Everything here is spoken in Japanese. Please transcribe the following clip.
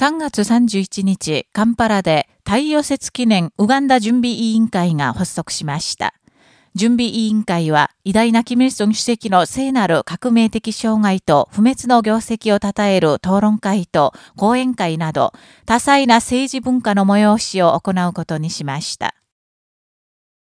3月31日、カンパラで太陽節記念ウガンダ準備委員会が発足しました。準備委員会は、偉大なキム・イルソン主席の聖なる革命的障害と不滅の業績を称える討論会と講演会など、多彩な政治文化の催しを行うことにしました。